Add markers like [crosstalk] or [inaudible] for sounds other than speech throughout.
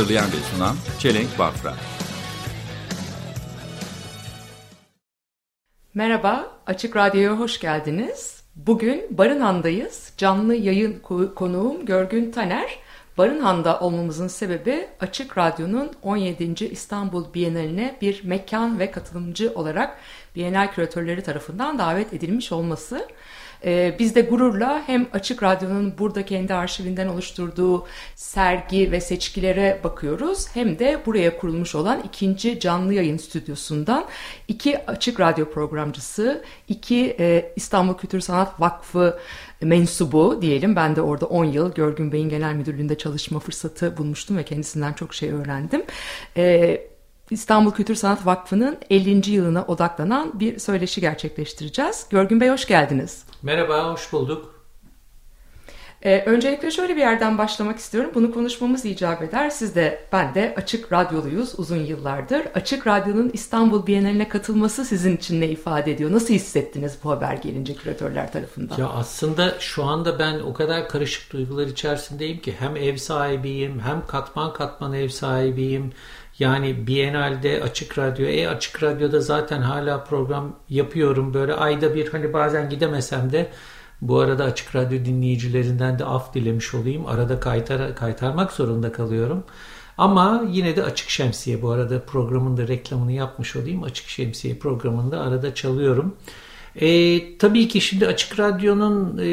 Hazırlayan ve sunan Çelenk Bafra Merhaba, Açık Radyo'ya hoş geldiniz. Bugün Barınhan'dayız. Canlı yayın ko- konuğum Görgün Taner. Barınhan'da olmamızın sebebi Açık Radyo'nun 17. İstanbul Bienali'ne bir mekan ve katılımcı olarak Bienal küratörleri tarafından davet edilmiş olması. Ee, biz de gururla hem Açık Radyo'nun burada kendi arşivinden oluşturduğu sergi ve seçkilere bakıyoruz hem de buraya kurulmuş olan ikinci canlı yayın stüdyosundan iki Açık Radyo programcısı, iki e, İstanbul Kültür Sanat Vakfı mensubu diyelim. Ben de orada 10 yıl Görgün Bey'in genel müdürlüğünde çalışma fırsatı bulmuştum ve kendisinden çok şey öğrendim. Ee, İstanbul Kültür Sanat Vakfı'nın 50. yılına odaklanan bir söyleşi gerçekleştireceğiz. Görgün Bey hoş geldiniz. Merhaba, hoş bulduk. Ee, öncelikle şöyle bir yerden başlamak istiyorum. Bunu konuşmamız icap eder. Siz de ben de Açık Radyoluyuz uzun yıllardır. Açık Radyo'nun İstanbul Bienali'ne katılması sizin için ne ifade ediyor? Nasıl hissettiniz bu haber gelince küratörler tarafından? Ya aslında şu anda ben o kadar karışık duygular içerisindeyim ki hem ev sahibiyim hem katman katman ev sahibiyim. Yani Biennale'de Açık Radyo, e Açık Radyo'da zaten hala program yapıyorum. Böyle ayda bir hani bazen gidemesem de bu arada Açık Radyo dinleyicilerinden de af dilemiş olayım. Arada kaytar, kaytarmak zorunda kalıyorum. Ama yine de Açık Şemsiye bu arada programın da reklamını yapmış olayım. Açık Şemsiye programında arada çalıyorum. E, tabii ki şimdi Açık Radyo'nun e,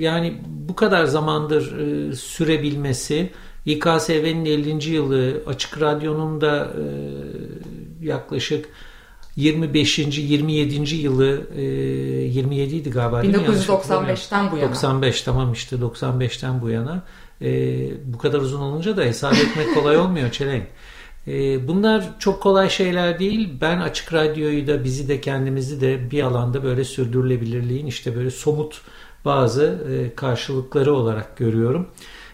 yani bu kadar zamandır e, sürebilmesi, İKSV'nin 50. yılı, Açık Radyo'nun da e, yaklaşık 25. 27. yılı e, 27 idi galiba. değil mi? Yanlış 1995'ten bu yana. 95 tamam işte 95'ten bu yana. E, bu kadar uzun olunca da hesap etmek kolay olmuyor Çelenk. E, bunlar çok kolay şeyler değil. Ben Açık Radyo'yu da bizi de kendimizi de bir alanda böyle sürdürülebilirliğin işte böyle somut bazı e, karşılıkları olarak görüyorum.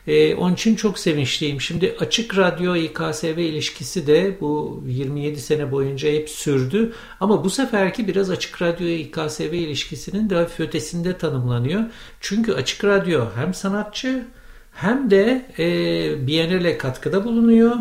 E, onun için çok sevinçliyim. Şimdi Açık Radyo İKSV ilişkisi de bu 27 sene boyunca hep sürdü. Ama bu seferki biraz Açık Radyo İKSV ilişkisinin hafif ötesinde tanımlanıyor. Çünkü Açık Radyo hem sanatçı hem de e, Biennale katkıda bulunuyor.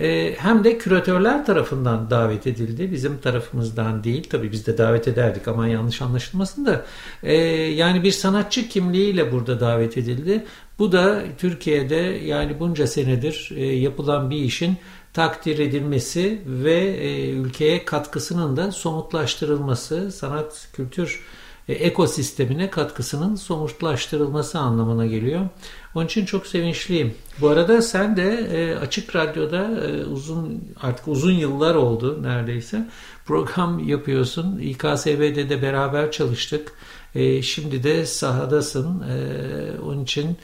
E, hem de küratörler tarafından davet edildi. Bizim tarafımızdan değil. Tabii biz de davet ederdik ama yanlış anlaşılmasın da. E, yani bir sanatçı kimliğiyle burada davet edildi. Bu da Türkiye'de yani bunca senedir e, yapılan bir işin takdir edilmesi ve ülkeye katkısının da somutlaştırılması, sanat kültür ekosistemine katkısının somutlaştırılması anlamına geliyor. Onun için çok sevinçliyim. Bu arada sen de e, Açık Radyo'da e, uzun artık uzun yıllar oldu neredeyse program yapıyorsun. İKSV'de de beraber çalıştık. E, şimdi de sahadasın. E, onun için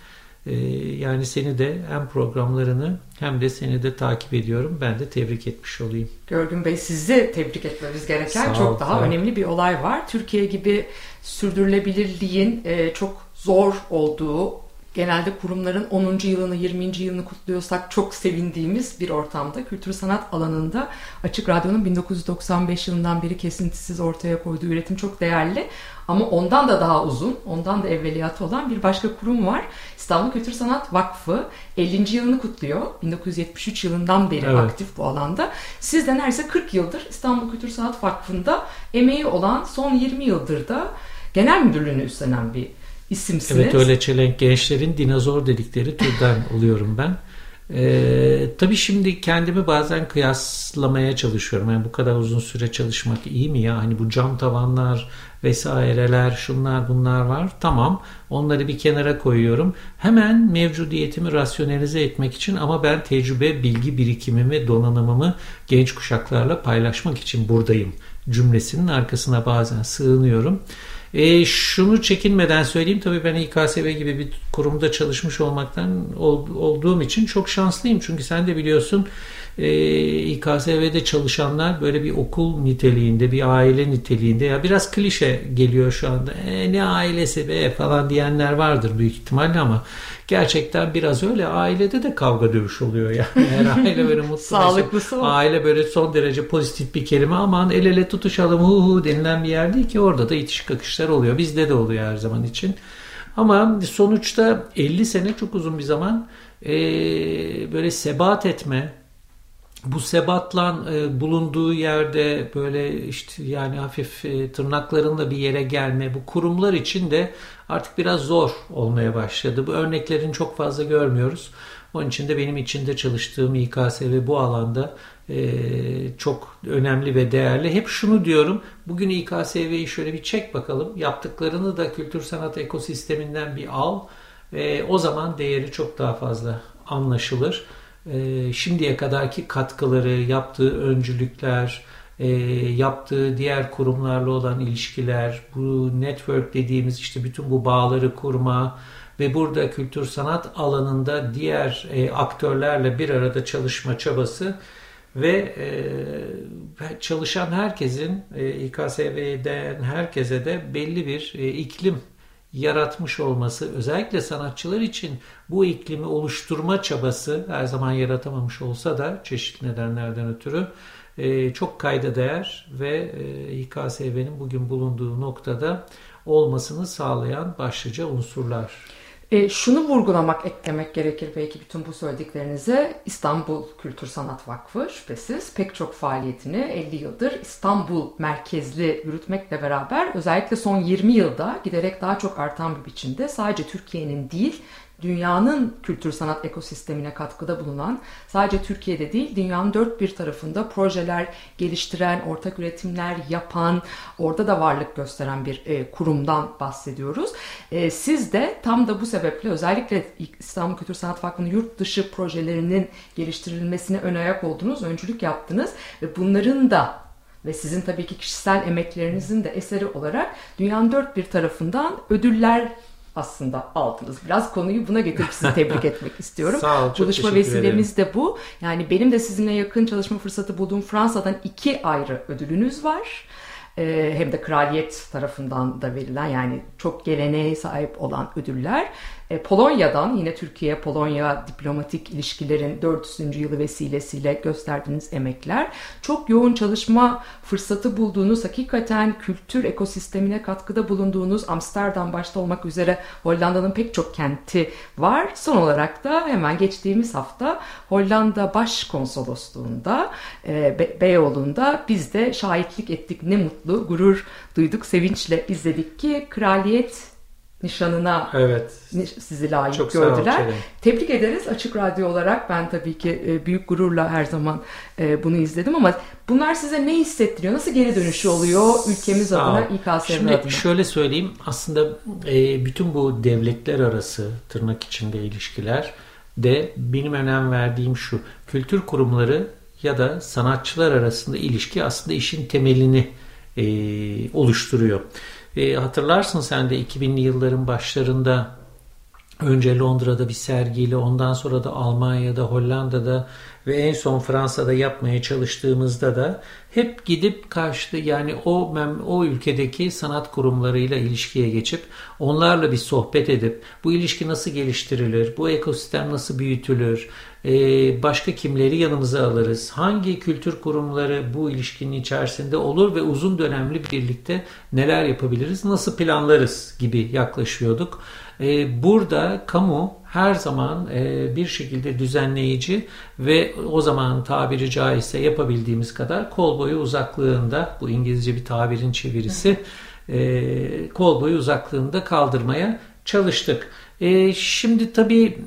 e, yani seni de hem programlarını hem de seni de takip ediyorum. Ben de tebrik etmiş olayım. Görgün Bey sizi tebrik etmemiz gereken ol, çok daha ol. önemli bir olay var. Türkiye gibi sürdürülebilirliğin e, çok zor olduğu, genelde kurumların 10. yılını, 20. yılını kutluyorsak çok sevindiğimiz bir ortamda kültür sanat alanında Açık Radyo'nun 1995 yılından beri kesintisiz ortaya koyduğu üretim çok değerli. Ama ondan da daha uzun, ondan da evveliyatı olan bir başka kurum var. İstanbul Kültür Sanat Vakfı 50. yılını kutluyor. 1973 yılından beri Evet. aktif bu alanda. Siz de neredeyse 40 yıldır İstanbul Kültür Sanat Vakfı'nda emeği olan son 20 yıldır da genel müdürlüğünü üstlenen bir isimsiniz. Evet öyle çelenk gençlerin dinozor dedikleri türden [laughs] oluyorum ben. Ee, tabii şimdi kendimi bazen kıyaslamaya çalışıyorum. Yani bu kadar uzun süre çalışmak iyi mi ya? Hani bu cam tavanlar vesaireler şunlar bunlar var. Tamam onları bir kenara koyuyorum. Hemen mevcudiyetimi rasyonelize etmek için ama ben tecrübe, bilgi birikimimi, donanımımı genç kuşaklarla paylaşmak için buradayım cümlesinin arkasına bazen sığınıyorum. E, şunu çekinmeden söyleyeyim tabii ben İKSV gibi bir kurumda çalışmış olmaktan ol, olduğum için çok şanslıyım. Çünkü sen de biliyorsun e, İKSV'de çalışanlar böyle bir okul niteliğinde, bir aile niteliğinde ya biraz klişe geliyor şu anda. E, ne ailesi be falan diyenler vardır büyük ihtimalle ama gerçekten biraz öyle. Ailede de kavga dövüş oluyor yani. [laughs] Eğer aile böyle mutlu. Sağlıklısı o. Aile böyle son derece pozitif bir kelime aman el ele tutuşalım hu hu denilen bir yer değil ki orada da itiş kakışlar oluyor. Bizde de oluyor her zaman için. Ama sonuçta 50 sene çok uzun bir zaman ee, böyle sebat etme, bu sebatla e, bulunduğu yerde böyle işte yani hafif e, tırnaklarınla bir yere gelme bu kurumlar için de artık biraz zor olmaya başladı. Bu örneklerini çok fazla görmüyoruz. Onun için de benim içinde çalıştığım İKSV bu alanda e, çok önemli ve değerli. Hep şunu diyorum. Bugün İKSV'yi şöyle bir çek bakalım. Yaptıklarını da kültür sanat ekosisteminden bir al. E, o zaman değeri çok daha fazla anlaşılır. E, şimdiye kadarki katkıları, yaptığı öncülükler, e, yaptığı diğer kurumlarla olan ilişkiler, bu network dediğimiz işte bütün bu bağları kurma ve burada kültür sanat alanında diğer e, aktörlerle bir arada çalışma çabası ve e, çalışan herkesin e, İKSV'den herkese de belli bir iklim yaratmış olması özellikle sanatçılar için bu iklimi oluşturma çabası her zaman yaratamamış olsa da çeşitli nedenlerden ötürü e, çok kayda değer ve e, İKSV'nin bugün bulunduğu noktada olmasını sağlayan başlıca unsurlar. E, şunu vurgulamak, eklemek gerekir belki bütün bu söylediklerinize. İstanbul Kültür Sanat Vakfı şüphesiz pek çok faaliyetini 50 yıldır İstanbul merkezli yürütmekle beraber özellikle son 20 yılda giderek daha çok artan bir biçimde sadece Türkiye'nin değil dünyanın kültür sanat ekosistemine katkıda bulunan, sadece Türkiye'de değil dünyanın dört bir tarafında projeler geliştiren, ortak üretimler yapan, orada da varlık gösteren bir e, kurumdan bahsediyoruz. E, siz de tam da bu sebeple özellikle İstanbul Kültür Sanat Vakfı'nın yurt dışı projelerinin geliştirilmesine ön ayak oldunuz, öncülük yaptınız ve bunların da ve sizin tabii ki kişisel emeklerinizin de eseri olarak dünyanın dört bir tarafından ödüller aslında aldınız. Biraz konuyu buna getirip sizi tebrik etmek [laughs] istiyorum. Sağ ol, çok Buluşma vesilemiz de bu. Yani benim de sizinle yakın çalışma fırsatı bulduğum Fransa'dan iki ayrı ödülünüz var. Ee, hem de kraliyet tarafından da verilen yani çok geleneğe sahip olan ödüller. Ee, Polonya'dan yine Türkiye-Polonya diplomatik ilişkilerin 400. yılı vesilesiyle gösterdiğiniz emekler. Çok yoğun çalışma fırsatı bulduğunuz, hakikaten kültür ekosistemine katkıda bulunduğunuz Amsterdam başta olmak üzere Hollanda'nın pek çok kenti var. Son olarak da hemen geçtiğimiz hafta Hollanda Başkonsolosluğu'nda e, Be- Beyoğlu'nda biz de şahitlik ettik. Ne mutlu, gurur duyduk, sevinçle izledik ki kraliyet nişanına Evet. sizi layık Çok sağ ol, gördüler. Çelen. Tebrik ederiz Açık Radyo olarak. Ben tabii ki e, büyük gururla her zaman e, bunu izledim ama bunlar size ne hissettiriyor? Nasıl geri dönüşü oluyor ülkemiz Sağ ol. adına, İKSV Şimdi adına? şöyle söyleyeyim aslında e, bütün bu devletler arası tırnak içinde ilişkiler de benim önem verdiğim şu kültür kurumları ya da sanatçılar arasında ilişki aslında işin temelini oluşturuyor. E, hatırlarsın sen de 2000'li yılların başlarında Önce Londra'da bir sergiyle ondan sonra da Almanya'da, Hollanda'da ve en son Fransa'da yapmaya çalıştığımızda da hep gidip karşıda yani o mem- o ülkedeki sanat kurumlarıyla ilişkiye geçip onlarla bir sohbet edip bu ilişki nasıl geliştirilir, bu ekosistem nasıl büyütülür, başka kimleri yanımıza alırız, hangi kültür kurumları bu ilişkinin içerisinde olur ve uzun dönemli birlikte neler yapabiliriz, nasıl planlarız gibi yaklaşıyorduk. Ee, burada kamu her zaman e, bir şekilde düzenleyici ve o zaman tabiri caizse yapabildiğimiz kadar kol boyu uzaklığında bu İngilizce bir tabirin çevirisi e, kol boyu uzaklığında kaldırmaya çalıştık. E, şimdi tabii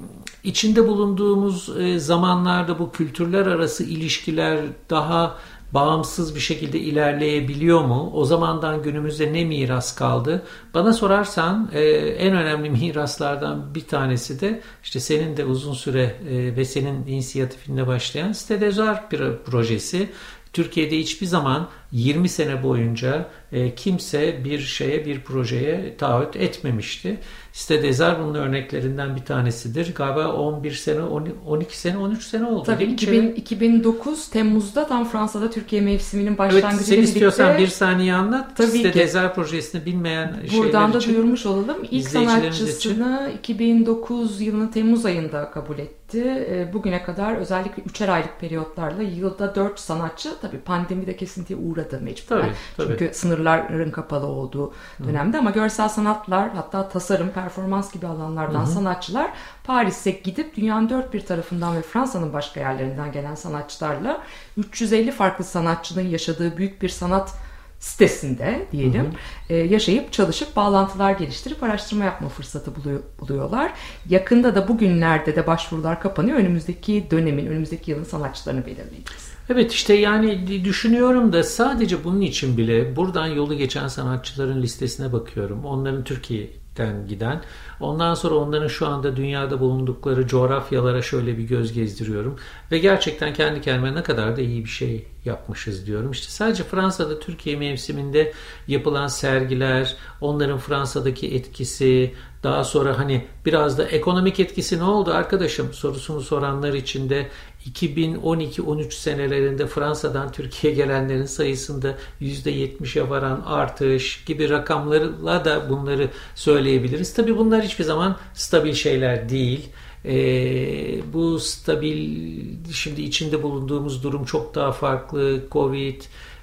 içinde bulunduğumuz e, zamanlarda bu kültürler arası ilişkiler daha bağımsız bir şekilde ilerleyebiliyor mu? O zamandan günümüzde ne miras kaldı? Bana sorarsan e, en önemli [laughs] miraslardan bir tanesi de işte senin de uzun süre e, ve senin inisiyatifinde başlayan Stedezar projesi. Türkiye'de hiçbir zaman 20 sene boyunca e, kimse bir şeye bir projeye taahhüt etmemişti. Site Dezar bunun örneklerinden bir tanesidir. Galiba 11 sene, 12 sene, 13 sene oldu. Tabii değil mi 2000, Çelen? 2009 Temmuz'da tam Fransa'da Türkiye mevsiminin Evet, başlangıcı sen ile istiyorsan bir saniye anlat. Tabii Site ki. Projesini bilmeyen buradan şeyler da için. duyurmuş olalım. İlk sanatçısını 2009 yılının Temmuz ayında kabul etti. E, Bugüne kadar özellikle üçer aylık periyotlarla yılda 4 sanatçı tabii pandemide kesintiye uğradı mecburen. Tabii, tabii. Çünkü sınırların kapalı olduğu dönemde ama görsel sanatlar hatta tasarım, performans gibi alanlardan sanatçılar Paris'e gidip dünyanın dört bir tarafından ve Fransa'nın başka yerlerinden gelen sanatçılarla 350 farklı sanatçının yaşadığı büyük bir sanat sitesinde diyelim e, yaşayıp çalışıp bağlantılar geliştirip araştırma yapma fırsatı buluyor- buluyorlar. Yakında da bugünlerde de başvurular kapanıyor. Önümüzdeki dönemin, önümüzdeki yılın sanatçılarını belirleyeceğiz. Evet işte yani düşünüyorum da sadece bunun için bile buradan yolu geçen sanatçıların listesine bakıyorum. Onların Türkiye'den giden. Ondan sonra onların şu anda dünyada bulundukları coğrafyalara şöyle bir göz gezdiriyorum. Ve gerçekten kendi kendime ne kadar da iyi bir şey yapmışız diyorum. İşte sadece Fransa'da Türkiye mevsiminde yapılan sergiler, onların Fransa'daki etkisi, daha sonra hani biraz da ekonomik etkisi ne oldu arkadaşım sorusunu soranlar için de 2012-13 senelerinde Fransa'dan Türkiye'ye gelenlerin sayısında %70'e varan artış gibi rakamlarla da bunları söyleyebiliriz. Tabii bunlar hiçbir zaman stabil şeyler değil. Ee, bu stabil şimdi içinde bulunduğumuz durum çok daha farklı. Covid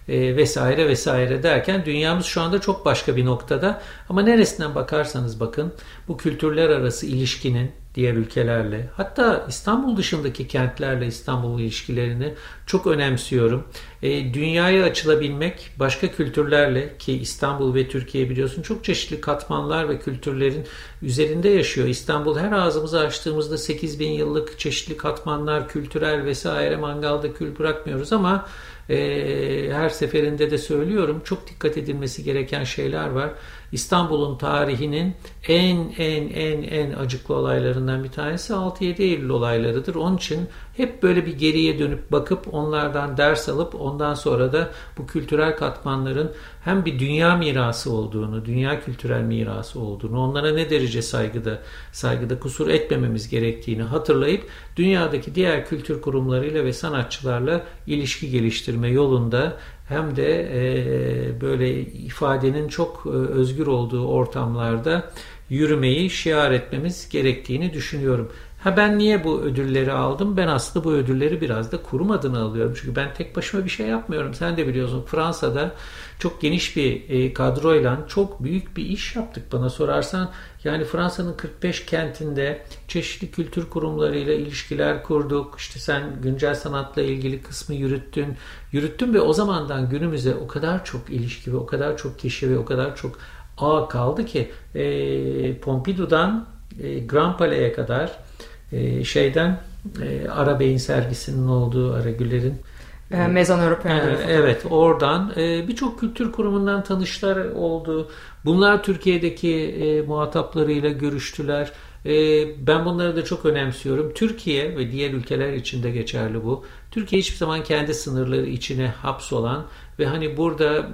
e, vesaire vesaire derken dünyamız şu anda çok başka bir noktada. Ama neresinden bakarsanız bakın bu kültürler arası ilişkinin diğer ülkelerle hatta İstanbul dışındaki kentlerle İstanbul ilişkilerini çok önemsiyorum. E, dünyaya açılabilmek başka kültürlerle ki İstanbul ve Türkiye biliyorsun çok çeşitli katmanlar ve kültürlerin üzerinde yaşıyor. İstanbul her ağzımızı açtığımızda 8000 yıllık çeşitli katmanlar, kültürel vesaire mangalda kül bırakmıyoruz ama e, her seferinde de söylüyorum çok dikkat edilmesi gereken şeyler var. İstanbul'un tarihinin en en en en acıklı olaylarından bir tanesi 6-7 Eylül olaylarıdır. Onun için hep böyle bir geriye dönüp bakıp onlardan ders alıp ondan sonra da bu kültürel katmanların hem bir dünya mirası olduğunu, dünya kültürel mirası olduğunu, onlara ne derece saygıda saygıda kusur etmememiz gerektiğini hatırlayıp dünyadaki diğer kültür kurumlarıyla ve sanatçılarla ilişki geliştirme yolunda hem de e, böyle ifadenin çok e, özgür olduğu ortamlarda yürümeyi şiar etmemiz gerektiğini düşünüyorum. Ha ben niye bu ödülleri aldım? Ben aslında bu ödülleri biraz da kurum adına alıyorum. Çünkü ben tek başıma bir şey yapmıyorum. Sen de biliyorsun Fransa'da çok geniş bir e, kadroyla çok büyük bir iş yaptık bana sorarsan. Yani Fransa'nın 45 kentinde çeşitli kültür kurumlarıyla ilişkiler kurduk. İşte sen güncel sanatla ilgili kısmı yürüttün. Yürüttün ve o zamandan günümüze o kadar çok ilişki ve o kadar çok kişi ve o kadar çok ağ kaldı ki e, Pompidou'dan e, Grand Palais'e kadar şeyden e, Arabey'in sergisinin olduğu Aragüler'in E, Maison Européenne. ee, Evet oradan e, birçok kültür kurumundan tanışlar oldu. Bunlar Türkiye'deki e, muhataplarıyla görüştüler. E, ben bunları da çok önemsiyorum. Türkiye ve diğer ülkeler için de geçerli bu. Türkiye hiçbir zaman kendi sınırları içine hapsolan ve hani burada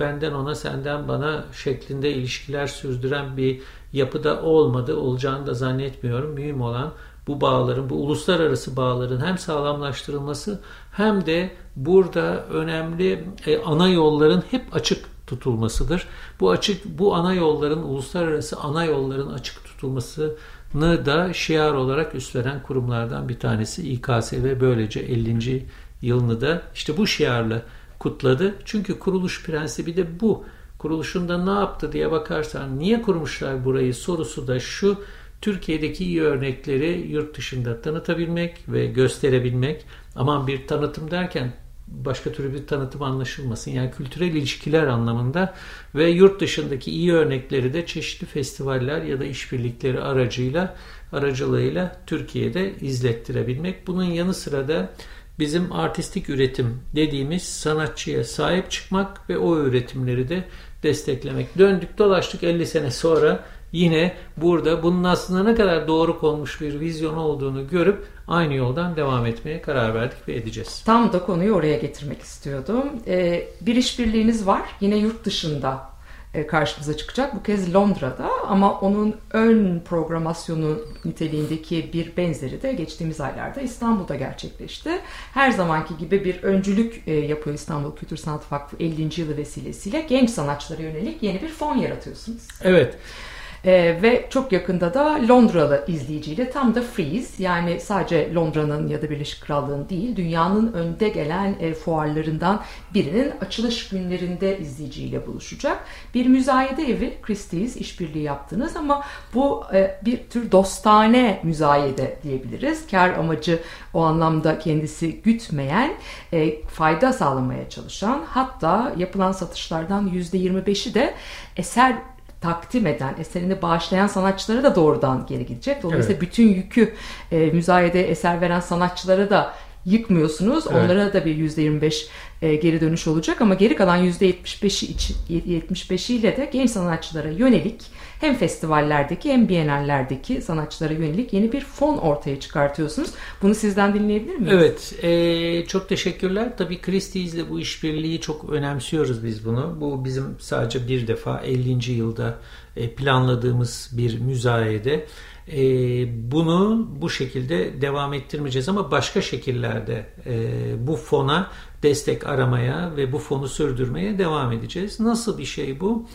benden ona senden bana şeklinde ilişkiler sürdüren bir yapıda olmadı. Olacağını da zannetmiyorum. Mühim olan bu bağların, bu uluslararası bağların hem sağlamlaştırılması hem de burada önemli e, ana yolların hep açık tutulmasıdır. Bu açık bu ana yolların uluslararası ana yolların açık tutulmasını da şiar olarak üstlenen kurumlardan bir tanesi İKS ve böylece 50. yılını da işte bu şiarla kutladı. Çünkü kuruluş prensibi de bu. Kuruluşunda ne yaptı diye bakarsan niye kurmuşlar burayı sorusu da şu. Türkiye'deki iyi örnekleri yurt dışında tanıtabilmek ve gösterebilmek. Aman bir tanıtım derken başka türlü bir tanıtım anlaşılmasın. Yani kültürel ilişkiler anlamında ve yurt dışındaki iyi örnekleri de çeşitli festivaller ya da işbirlikleri aracıyla aracılığıyla Türkiye'de izlettirebilmek. Bunun yanı sıra da bizim artistik üretim dediğimiz sanatçıya sahip çıkmak ve o üretimleri de desteklemek. Döndük dolaştık 50 sene sonra yine burada bunun aslında ne kadar doğru konmuş bir vizyon olduğunu görüp aynı yoldan devam etmeye karar verdik ve edeceğiz. Tam da konuyu oraya getirmek istiyordum. Ee, bir işbirliğiniz var. Yine yurt dışında e, karşımıza çıkacak. Bu kez Londra'da ama onun ön programasyonu niteliğindeki bir benzeri de geçtiğimiz aylarda İstanbul'da gerçekleşti. Her zamanki gibi bir öncülük e, yapıyor İstanbul Kültür Sanat Vakfı 50. yılı vesilesiyle genç sanatçılara yönelik yeni bir fon yaratıyorsunuz. Evet. Ee, ve çok yakında da Londralı izleyiciyle tam da Freeze yani sadece Londra'nın ya da Birleşik Krallığın değil dünyanın önde gelen e, fuarlarından birinin açılış günlerinde izleyiciyle buluşacak. Bir müzayede evi Christie's işbirliği yaptınız ama bu e, bir tür dostane müzayede diyebiliriz. Kar amacı o anlamda kendisi gütmeyen, e, fayda sağlamaya çalışan hatta yapılan satışlardan %25'i de eser takdim eden, eserini bağışlayan sanatçılara da doğrudan geri gidecek. Dolayısıyla Evet. bütün yükü e, müzayede eser veren sanatçılara da yıkmıyorsunuz. Evet. Onlara da bir %25 e, geri dönüş olacak ama geri kalan %75'i için 75'iyle de genç sanatçılara yönelik hem festivallerdeki hem bienallerdeki sanatçılara yönelik yeni bir fon ortaya çıkartıyorsunuz. Bunu sizden dinleyebilir miyiz? Evet, eee, çok teşekkürler. Tabii Christie's ile bu işbirliği çok önemsiyoruz biz bunu. Bu bizim sadece bir defa 50. yılda e, planladığımız bir müzayede. Eee, bunu bu şekilde devam ettirmeyeceğiz ama başka şekillerde e, bu fona destek aramaya ve bu fonu sürdürmeye devam edeceğiz. Nasıl bir şey bu?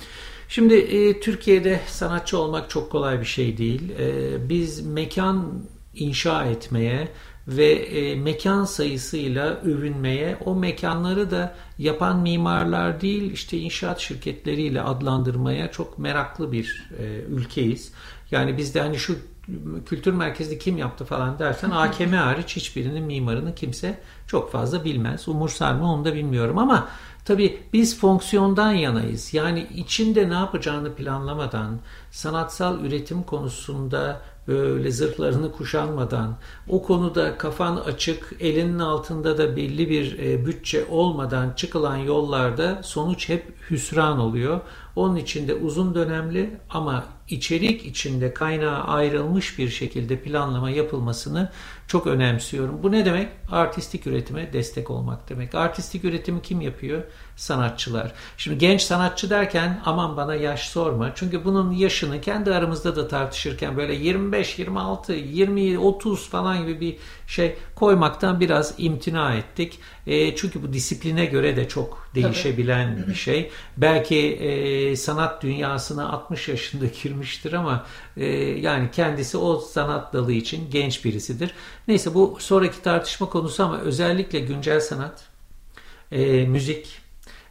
Şimdi e, Türkiye'de sanatçı olmak çok kolay bir şey değil. E, biz mekan inşa etmeye ve e, mekan sayısıyla övünmeye, o mekanları da yapan mimarlar değil, işte inşaat şirketleriyle adlandırmaya çok meraklı bir e, ülkeyiz. Yani bizde hani şu kültür merkezini kim yaptı falan dersen AKM hariç hiçbirinin mimarını kimse çok fazla bilmez. Umursar mı onu da bilmiyorum ama tabii biz fonksiyondan yanayız. Yani içinde ne yapacağını planlamadan, sanatsal üretim konusunda böyle zırhlarını kuşanmadan, o konuda kafan açık, elinin altında da belli bir e, bütçe olmadan çıkılan yollarda sonuç hep hüsran oluyor. Onun için de uzun dönemli ama içerik içinde kaynağı ayrılmış bir şekilde planlama yapılmasını çok önemsiyorum. Bu ne demek? Artistik üretime destek olmak demek. Artistik üretimi kim yapıyor? Sanatçılar. Şimdi genç sanatçı derken aman bana yaş sorma. Çünkü bunun yaşını kendi aramızda da tartışırken böyle 25, 26, 20, 30 falan gibi bir şey koymaktan biraz imtina ettik. E, çünkü bu disipline göre de çok değişebilen bir şey. Belki e, sanat dünyasına 60 yaşında girmiştir ama e, yani kendisi o sanat dalı için genç birisidir. Neyse bu sonraki tartışma konusu ama özellikle güncel sanat, e, müzik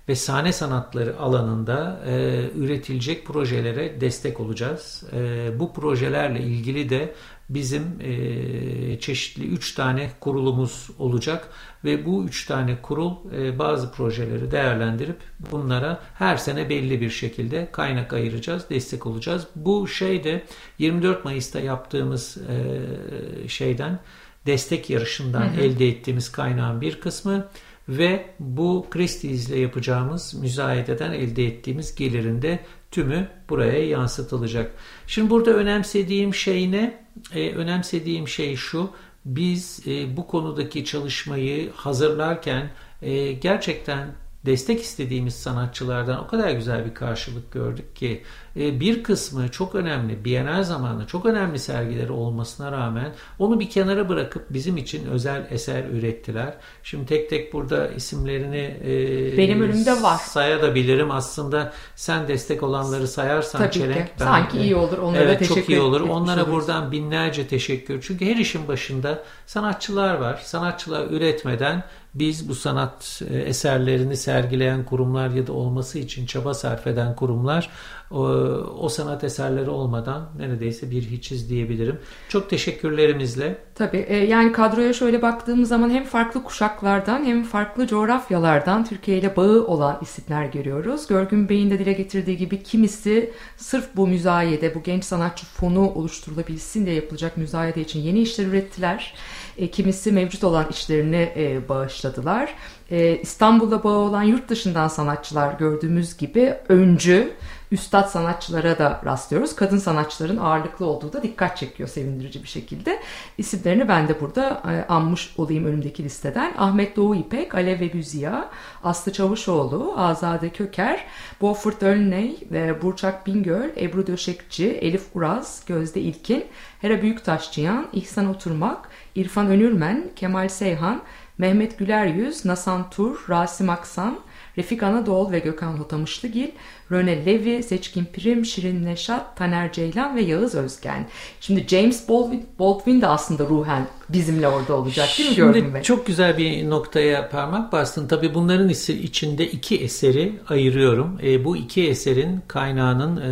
ve sahne sanatları alanında e, üretilecek projelere destek olacağız. E, bu projelerle ilgili de bizim e, çeşitli üç tane kurulumuz olacak ve bu üç tane kurul e, bazı projeleri değerlendirip bunlara her sene belli bir şekilde kaynak ayıracağız, destek olacağız. Bu şey de 24 Mayıs'ta yaptığımız e, şeyden destek yarışından elde ettiğimiz kaynağın bir kısmı ve bu Christie's ile yapacağımız müzayededen elde ettiğimiz gelirin de tümü buraya yansıtılacak. Şimdi burada önemsediğim şey ne? Ee, önemsediğim şey şu. Biz e, bu konudaki çalışmayı hazırlarken e, gerçekten destek istediğimiz sanatçılardan o kadar güzel bir karşılık gördük ki e, bir kısmı çok önemli, Bienal zamanı çok önemli sergileri olmasına rağmen onu bir kenara bırakıp bizim için özel eser ürettiler. Şimdi tek tek burada isimlerini e, Benim önümde var. sayabilirim. Aslında sen destek olanları sayarsan Tabii ki. Çelenk. ben- Sanki iyi olur. Onlara evet, teşekkür çok iyi olur. Onlara oluruz. buradan binlerce teşekkür. Çünkü her işin başında sanatçılar var. Sanatçılar üretmeden biz bu sanat e, eserlerini sergileyen kurumlar ya da olması için çaba sarf eden kurumlar o, sanat eserleri olmadan neredeyse bir hiçiz diyebilirim. Çok teşekkürlerimizle Tabii e, yani kadroya şöyle baktığımız zaman hem farklı kuşaklardan hem farklı coğrafyalardan Türkiye ile bağı olan isimler görüyoruz. Görgün Bey'in de dile getirdiği gibi kimisi sırf bu müzayede, bu genç sanatçı fonu oluşturulabilsin diye yapılacak müzayede için yeni işler ürettiler. E, kimisi mevcut olan işlerini e, bağış başladılar. Ee, İstanbul'da bağı olan yurt dışından sanatçılar gördüğümüz gibi öncü, üstad sanatçılara da rastlıyoruz. Kadın sanatçıların ağırlıklı olduğu da dikkat çekiyor sevindirici bir şekilde. İsimlerini ben de burada e, anmış olayım önümdeki listeden. Ahmet Doğu İpek, Alev ve Güziya, Aslı Çavuşoğlu, Azade Köker, Beaufort Ölney, Burçak Bingöl, Ebru Döşekçi, Elif Uraz, Gözde İlkin, Hera Büyüktaşçıyan, İhsan Oturmak, İrfan Önürmen, Kemal Seyhan, Mehmet Güleryüz, Nasan Tur, Rasim Aksan, Refik Anadol ve Gökhan Hotamışlıgil, Röne Levi, Seçkin Prim, Şirin Neşat, Taner Ceylan ve Yağız Özgen. Şimdi James Baldwin, Baldwin de aslında ruhen bizimle orada olacak değil mi? Şimdi çok güzel bir noktaya parmak bastın. Tabii bunların içinde iki eseri ayırıyorum. E, bu iki eserin kaynağının e,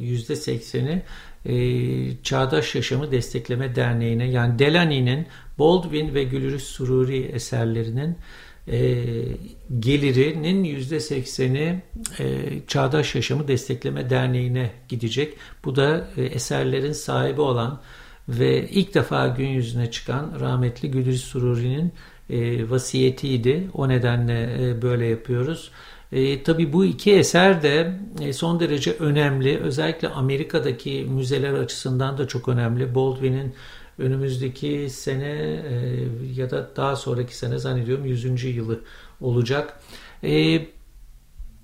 yüzde sekseni e, Çağdaş Yaşamı Destekleme Derneği'ne yani Delany'nin Baldwin ve Gülürüz Sururi eserlerinin e, gelirinin yüzde sekseni e, Çağdaş Yaşamı Destekleme Derneği'ne gidecek. Bu da e, eserlerin sahibi olan ve ilk defa gün yüzüne çıkan rahmetli Gülriz Sururi'nin e, vasiyetiydi. O nedenle e, böyle yapıyoruz. E, tabii bu iki eser de e, son derece önemli. Özellikle Amerika'daki müzeler açısından da çok önemli. Baldwin'in önümüzdeki sene e, ya da daha sonraki sene zannediyorum 100. yılı olacak. E,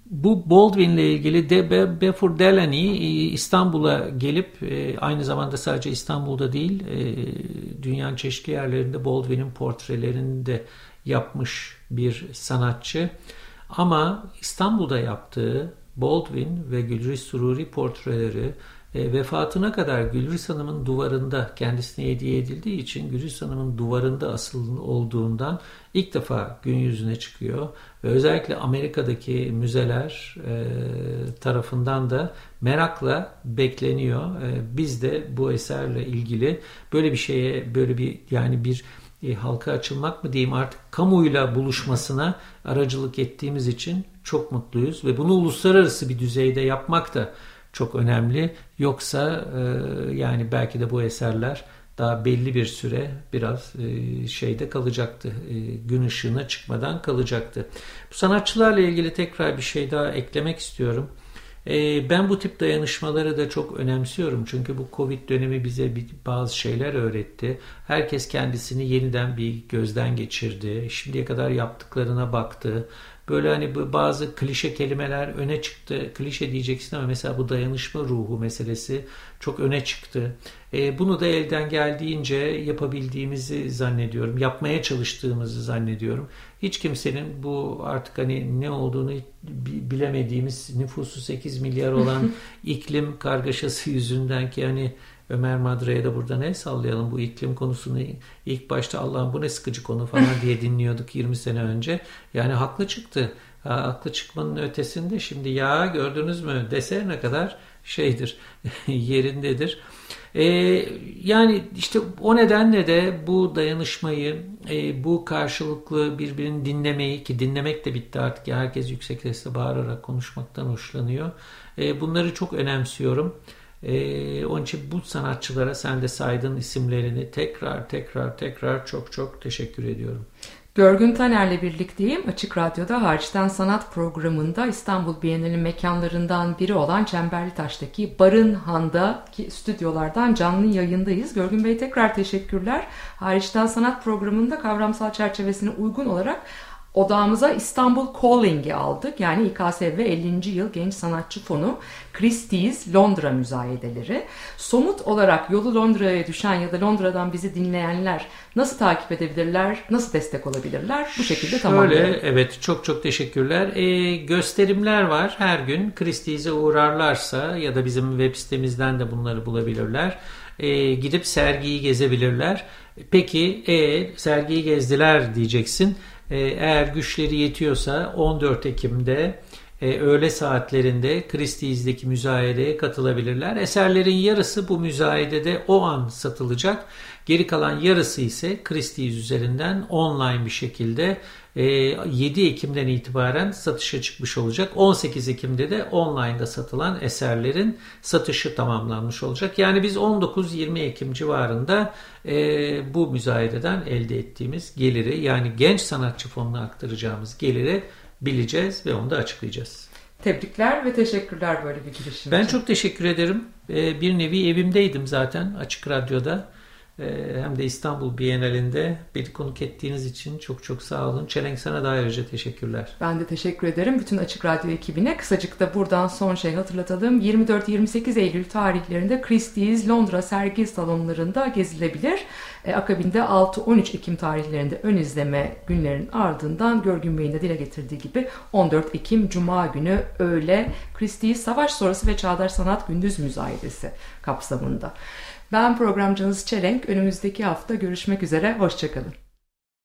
bu Baldwin ile ilgili de Be- Beaufort Delany e, İstanbul'a gelip e, aynı zamanda sadece İstanbul'da değil e, dünyanın çeşitli yerlerinde Baldwin'in portrelerini de yapmış bir sanatçı. Ama İstanbul'da yaptığı Baldwin ve Gülriz Sururi portreleri e, vefatına kadar Gülriz Hanım'ın duvarında kendisine hediye edildiği için Gülriz Hanım'ın duvarında asıl olduğundan ilk defa gün yüzüne çıkıyor. Ve özellikle Amerika'daki müzeler e, tarafından da merakla bekleniyor. E, biz de bu eserle ilgili böyle bir şeye böyle bir yani bir e, halka açılmak mı diyeyim artık kamuyla buluşmasına aracılık ettiğimiz için çok mutluyuz ve bunu uluslararası bir düzeyde yapmak da çok önemli. Yoksa e, yani belki de bu eserler daha belli bir süre biraz e, şeyde kalacaktı. E, gün ışığına çıkmadan kalacaktı. Bu sanatçılarla ilgili tekrar bir şey daha eklemek istiyorum. Ben bu tip dayanışmaları da çok önemsiyorum. Çünkü bu Covid dönemi bize bazı şeyler öğretti. Herkes kendisini yeniden bir gözden geçirdi. Şimdiye kadar yaptıklarına baktı. Böyle hani bazı klişe kelimeler öne çıktı. Klişe diyeceksin ama mesela bu dayanışma ruhu meselesi çok öne çıktı. E, bunu da elden geldiğince yapabildiğimizi zannediyorum. Yapmaya çalıştığımızı zannediyorum. Hiç kimsenin bu artık hani ne olduğunu bi- bilemediğimiz nüfusu 8 milyar olan [laughs] iklim kargaşası yüzünden ki hani Ömer Madra'ya da buradan el sallayalım. Bu iklim konusunu ilk başta Allah'ım bu ne sıkıcı konu falan diye [laughs] dinliyorduk 20 sene önce. Yani haklı çıktı. Ha, haklı çıkmanın ötesinde şimdi ya gördünüz mü dese ne kadar şeydir [laughs] yerindedir. Ee, yani işte o nedenle de bu dayanışmayı, e, bu karşılıklı birbirini dinlemeyi ki dinlemek de bitti artık. Herkes yüksek sesle bağırarak konuşmaktan hoşlanıyor. E, bunları çok önemsiyorum. Ee, onun için bu sanatçılara sen de saydığın isimlerini tekrar tekrar tekrar çok çok teşekkür ediyorum. Görgün Taner'le birlikteyim. Açık Radyo'da Hariçten Sanat programında İstanbul Bienali mekanlarından biri olan Çemberlitaş'taki Barın Han'daki stüdyolardan canlı yayındayız. Görgün Bey tekrar teşekkürler. Hariçten Sanat programında kavramsal çerçevesine uygun olarak odağımıza İstanbul Calling'i aldık. Yani İKSV 50. Yıl Genç Sanatçı Fonu Christie's Londra müzayedeleri. Somut olarak yolu Londra'ya düşen ya da Londra'dan bizi dinleyenler nasıl takip edebilirler, nasıl destek olabilirler? Bu şekilde tamamlayalım. Şöyle evet çok çok teşekkürler. Ee, gösterimler var her gün. Christie's'e uğrarlarsa ya da bizim web sitemizden de bunları bulabilirler. Ee, gidip sergiyi gezebilirler. Peki e, sergiyi gezdiler diyeceksin. Ee, eğer güçleri yetiyorsa 14 Ekim'de e, öğle saatlerinde Christie's'deki müzayedeye katılabilirler. Eserlerin yarısı bu müzayedede o an satılacak. Geri kalan yarısı ise Christie's üzerinden online bir şekilde 7 e, Ekim'den itibaren satışa çıkmış olacak. 18 Ekim'de de online'da satılan eserlerin satışı tamamlanmış olacak. Yani biz 19-20 Ekim civarında e, bu müzayededen elde ettiğimiz geliri yani genç sanatçı fonuna aktaracağımız geliri bileceğiz ve onu da açıklayacağız. Tebrikler ve teşekkürler böyle bir girişim Ben için. çok teşekkür ederim. E, bir nevi evimdeydim zaten Açık Radyo'da. Ee, hem de İstanbul Bienalinde beni konuk ettiğiniz için çok çok sağ olun. Çelenk sana da ayrıca teşekkürler. Ben de teşekkür ederim bütün Açık Radyo ekibine. Kısacık da buradan son şey hatırlatalım. 24-28 Eylül tarihlerinde Christie's Londra sergi salonlarında gezilebilir. E, akabinde 6-13 Ekim tarihlerinde ön izleme günlerin ardından Görgün Bey'in de dile getirdiği gibi 14 Ekim Cuma günü öğle Christie's Savaş Sonrası ve Çağdaş Sanat Gündüz Müzayedesi kapsamında. Ben programcınız Çelenk. Önümüzdeki hafta görüşmek üzere. Hoşçakalın.